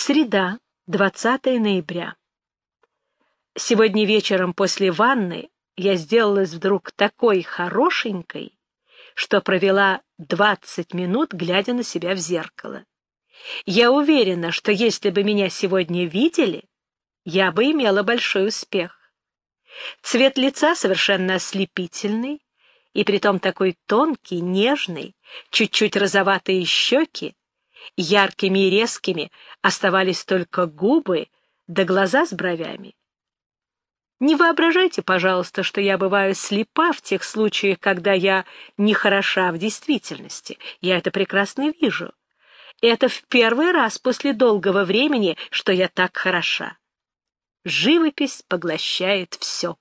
Среда, 20 ноября. Сегодня вечером после ванны я сделалась вдруг такой хорошенькой, что провела 20 минут, глядя на себя в зеркало. Я уверена, что если бы меня сегодня видели, я бы имела большой успех. Цвет лица совершенно ослепительный, и притом такой тонкий, нежный, чуть-чуть розоватые щеки, яркими и резкими оставались только губы да глаза с бровями. Не воображайте, пожалуйста, что я бываю слепа в тех случаях, когда я не хороша в действительности. Я это прекрасно вижу. Это в первый раз после долгого времени, что я так хороша. Живопись поглощает все.